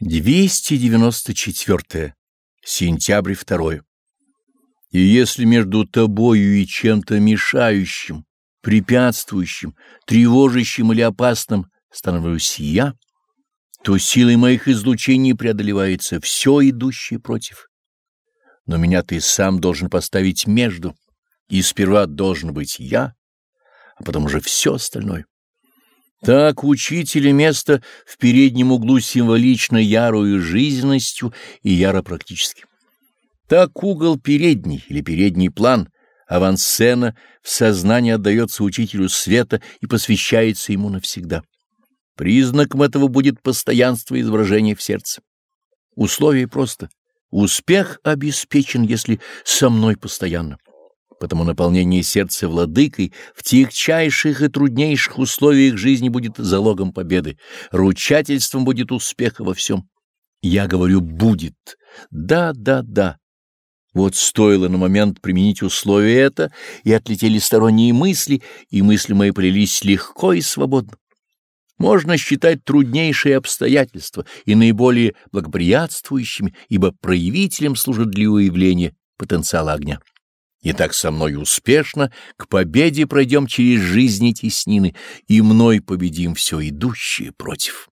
294. Сентябрь 2. И если между тобою и чем-то мешающим, препятствующим, тревожащим или опасным становлюсь я, то силой моих излучений преодолевается все идущее против. Но меня ты сам должен поставить между, и сперва должен быть я, а потом уже все остальное. Так учителя место в переднем углу символично ярою жизненностью и яро практически. Так угол передний или передний план, авансцена в сознании отдается учителю света и посвящается ему навсегда. Признаком этого будет постоянство изображения в сердце. Условие просто. Успех обеспечен, если со мной постоянно потому наполнение сердца владыкой в тягчайших и труднейших условиях жизни будет залогом победы, ручательством будет успеха во всем. Я говорю «будет». Да, да, да. Вот стоило на момент применить условие это, и отлетели сторонние мысли, и мысли мои полились легко и свободно. Можно считать труднейшие обстоятельства и наиболее благоприятствующими, ибо проявителем служат для уявления потенциала огня. И так со мной успешно к победе пройдем через жизни теснины, и мной победим все идущее против.